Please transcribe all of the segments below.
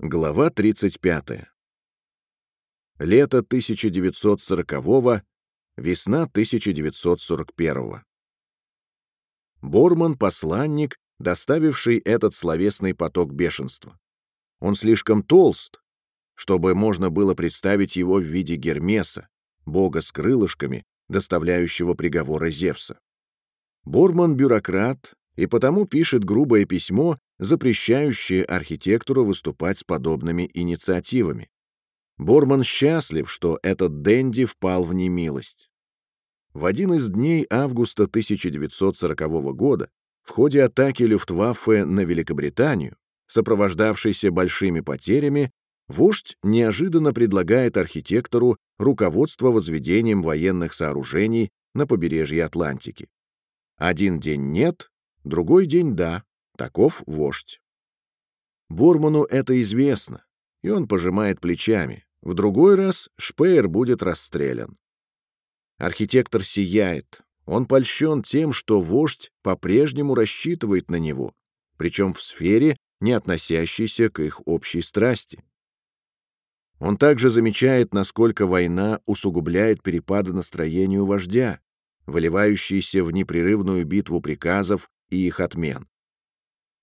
Глава 35. Лето 1940-го, весна 1941-го. Борман — посланник, доставивший этот словесный поток бешенства. Он слишком толст, чтобы можно было представить его в виде Гермеса, бога с крылышками, доставляющего приговоры Зевса. Борман — бюрократ, и потому пишет грубое письмо, запрещающее архитектору выступать с подобными инициативами. Борман счастлив, что этот Дэнди впал в немилость. В один из дней августа 1940 года в ходе атаки Люфтваффе на Великобританию, сопровождавшейся большими потерями, вождь неожиданно предлагает архитектору руководство возведением военных сооружений на побережье Атлантики. Один день нет, другой день да, таков вождь. Борману это известно, и он пожимает плечами. В другой раз Шпеер будет расстрелян. Архитектор сияет. Он польщен тем, что вождь по-прежнему рассчитывает на него, причем в сфере, не относящейся к их общей страсти. Он также замечает, насколько война усугубляет перепады настроения у вождя, выливающиеся в непрерывную битву приказов и их отмен.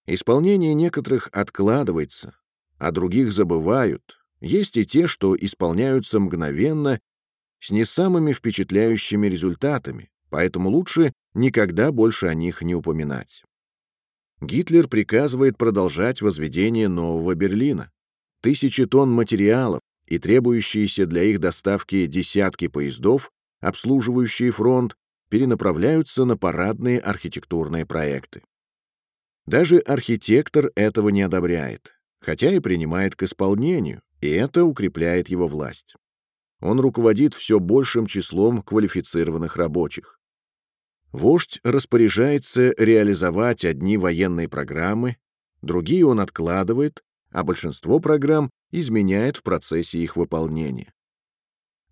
Исполнение некоторых откладывается, а других забывают. Есть и те, что исполняются мгновенно с не самыми впечатляющими результатами, поэтому лучше никогда больше о них не упоминать. Гитлер приказывает продолжать возведение Нового Берлина. Тысячи тонн материалов и требующиеся для их доставки десятки поездов, обслуживающие фронт, перенаправляются на парадные архитектурные проекты. Даже архитектор этого не одобряет, хотя и принимает к исполнению, и это укрепляет его власть. Он руководит все большим числом квалифицированных рабочих. Вождь распоряжается реализовать одни военные программы, другие он откладывает, а большинство программ изменяет в процессе их выполнения.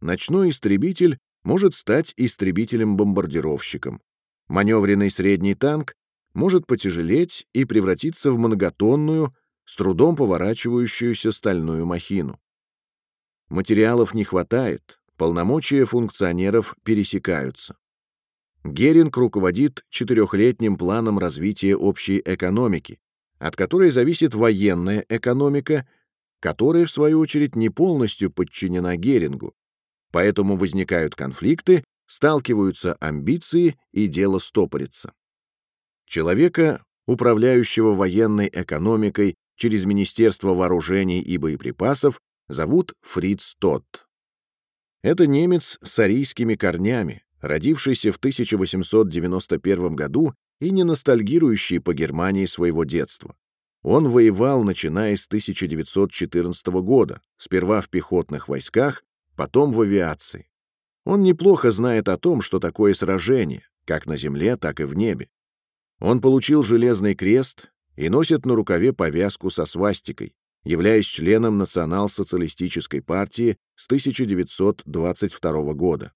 Ночной истребитель может стать истребителем-бомбардировщиком. Маневренный средний танк может потяжелеть и превратиться в многотонную, с трудом поворачивающуюся стальную махину. Материалов не хватает, полномочия функционеров пересекаются. Геринг руководит четырехлетним планом развития общей экономики, от которой зависит военная экономика, которая, в свою очередь, не полностью подчинена Герингу, Поэтому возникают конфликты, сталкиваются амбиции и дело стопорится. Человека, управляющего военной экономикой через Министерство вооружений и боеприпасов, зовут Фриц Тотт. Это немец с арийскими корнями, родившийся в 1891 году и не ностальгирующий по Германии своего детства. Он воевал, начиная с 1914 года, сперва в пехотных войсках, потом в авиации. Он неплохо знает о том, что такое сражение, как на земле, так и в небе. Он получил железный крест и носит на рукаве повязку со свастикой, являясь членом Национал-социалистической партии с 1922 года.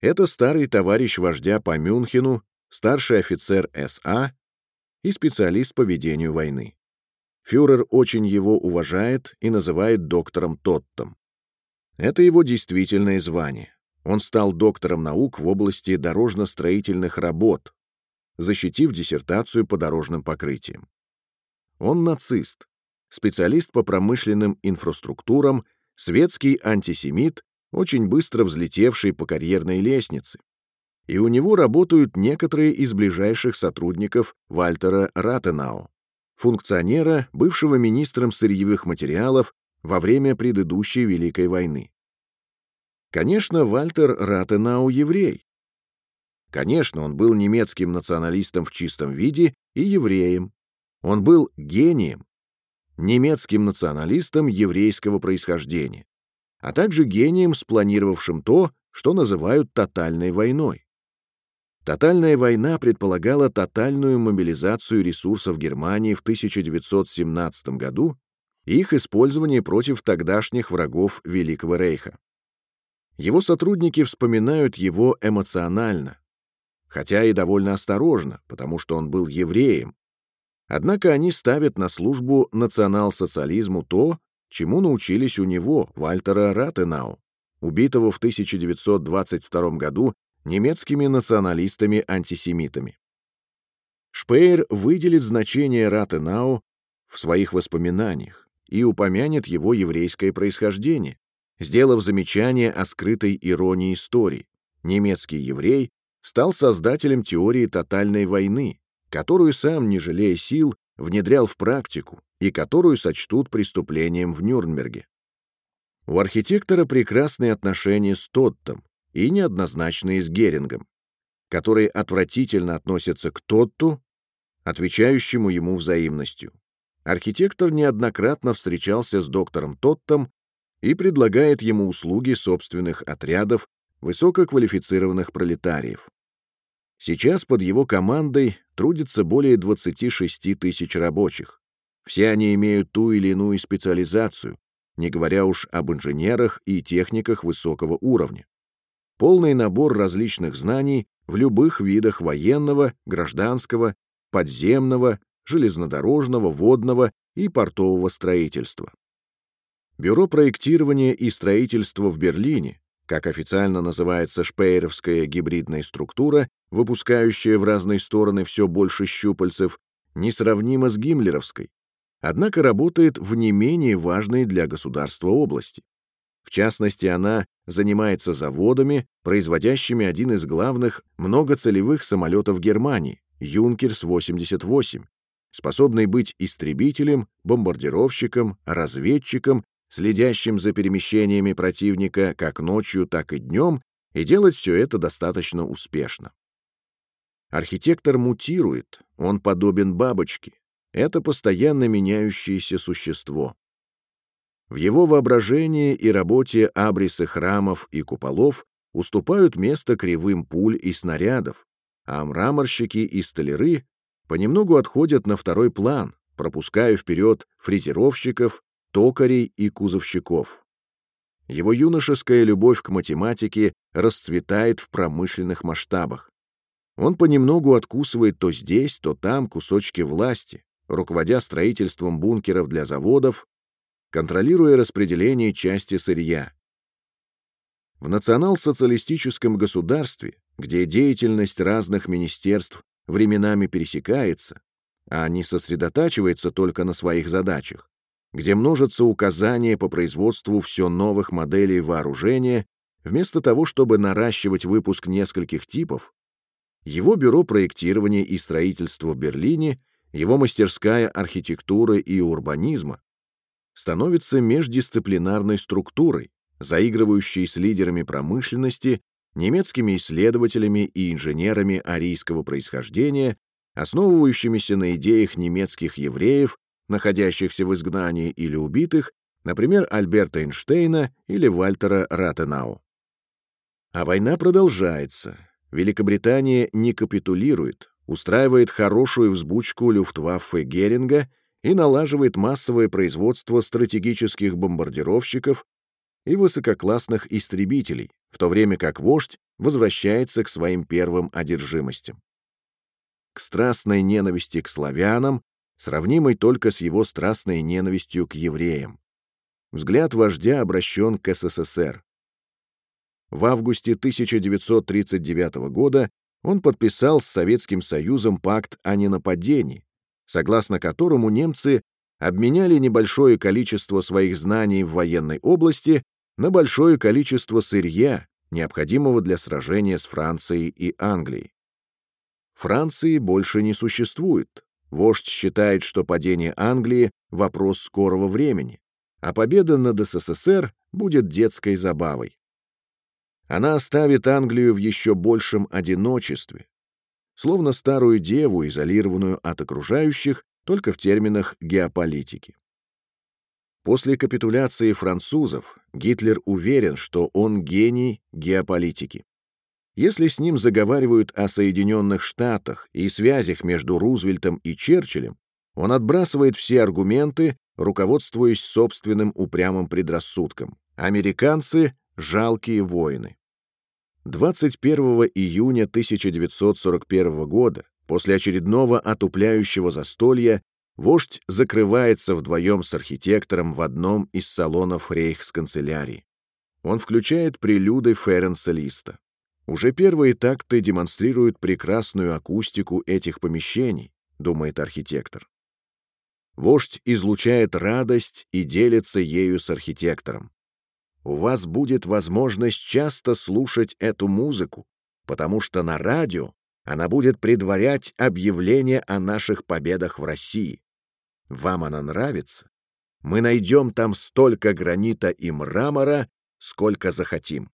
Это старый товарищ вождя по Мюнхену, старший офицер СА и специалист по ведению войны. Фюрер очень его уважает и называет доктором Тоттом. Это его действительное звание. Он стал доктором наук в области дорожно-строительных работ, защитив диссертацию по дорожным покрытиям. Он нацист, специалист по промышленным инфраструктурам, светский антисемит, очень быстро взлетевший по карьерной лестнице. И у него работают некоторые из ближайших сотрудников Вальтера Ратенау, функционера, бывшего министром сырьевых материалов во время предыдущей Великой войны. Конечно, Вальтер Ратенау еврей. Конечно, он был немецким националистом в чистом виде и евреем. Он был гением, немецким националистом еврейского происхождения, а также гением, спланировавшим то, что называют тотальной войной. Тотальная война предполагала тотальную мобилизацию ресурсов Германии в 1917 году и их использование против тогдашних врагов Великого Рейха. Его сотрудники вспоминают его эмоционально, хотя и довольно осторожно, потому что он был евреем. Однако они ставят на службу национал-социализму то, чему научились у него, Вальтера Ратенау, убитого в 1922 году немецкими националистами-антисемитами. Шпеер выделит значение Ратенау в своих воспоминаниях и упомянет его еврейское происхождение, сделав замечание о скрытой иронии истории. Немецкий еврей стал создателем теории тотальной войны, которую сам, не жалея сил, внедрял в практику и которую сочтут преступлением в Нюрнберге. У архитектора прекрасные отношения с Тоттом и неоднозначные с Герингом, которые отвратительно относятся к Тотту, отвечающему ему взаимностью. Архитектор неоднократно встречался с доктором Тоттом и предлагает ему услуги собственных отрядов высококвалифицированных пролетариев. Сейчас под его командой трудится более 26 тысяч рабочих. Все они имеют ту или иную специализацию, не говоря уж об инженерах и техниках высокого уровня. Полный набор различных знаний в любых видах военного, гражданского, подземного, железнодорожного, водного и портового строительства. Бюро проектирования и строительства в Берлине, как официально называется шпееровская гибридная структура, выпускающая в разные стороны все больше щупальцев, несравнима с гиммлеровской, однако работает в не менее важной для государства области. В частности, она занимается заводами, производящими один из главных многоцелевых самолетов Германии — «Юнкерс-88», способный быть истребителем, бомбардировщиком, разведчиком, следящим за перемещениями противника как ночью, так и днем, и делать все это достаточно успешно. Архитектор мутирует, он подобен бабочке, это постоянно меняющееся существо. В его воображении и работе абрисы храмов и куполов уступают место кривым пуль и снарядов, а мраморщики и столяры понемногу отходят на второй план, пропуская вперед фрезеровщиков, токарей и кузовщиков. Его юношеская любовь к математике расцветает в промышленных масштабах. Он понемногу откусывает то здесь, то там кусочки власти, руководя строительством бункеров для заводов, контролируя распределение части сырья. В национал-социалистическом государстве, где деятельность разных министерств временами пересекается, а не сосредотачивается только на своих задачах, где множатся указания по производству все новых моделей вооружения, вместо того, чтобы наращивать выпуск нескольких типов, его бюро проектирования и строительства в Берлине – его мастерская архитектуры и урбанизма становится междисциплинарной структурой, заигрывающей с лидерами промышленности, немецкими исследователями и инженерами арийского происхождения, основывающимися на идеях немецких евреев, находящихся в изгнании или убитых, например, Альберта Эйнштейна или Вальтера Ратенау. А война продолжается. Великобритания не капитулирует, устраивает хорошую взбучку Люфтваффе Геринга и налаживает массовое производство стратегических бомбардировщиков и высококлассных истребителей, в то время как вождь возвращается к своим первым одержимостям. К страстной ненависти к славянам, сравнимой только с его страстной ненавистью к евреям. Взгляд вождя обращен к СССР. В августе 1939 года он подписал с Советским Союзом пакт о ненападении, согласно которому немцы обменяли небольшое количество своих знаний в военной области на большое количество сырья, необходимого для сражения с Францией и Англией. Франции больше не существует. Вождь считает, что падение Англии — вопрос скорого времени, а победа над СССР будет детской забавой она оставит Англию в еще большем одиночестве, словно старую деву, изолированную от окружающих только в терминах геополитики. После капитуляции французов Гитлер уверен, что он гений геополитики. Если с ним заговаривают о Соединенных Штатах и связях между Рузвельтом и Черчиллем, он отбрасывает все аргументы, руководствуясь собственным упрямым предрассудком. Американцы — жалкие воины. 21 июня 1941 года, После очередного отупляющего застолья вождь закрывается вдвоем с архитектором в одном из салонов рейхсканцелярии. Он включает прелюды Ференса Листа. Уже первые такты демонстрируют прекрасную акустику этих помещений, думает архитектор. Вождь излучает радость и делится ею с архитектором. У вас будет возможность часто слушать эту музыку, потому что на радио она будет предварять объявление о наших победах в России. Вам она нравится? Мы найдем там столько гранита и мрамора, сколько захотим.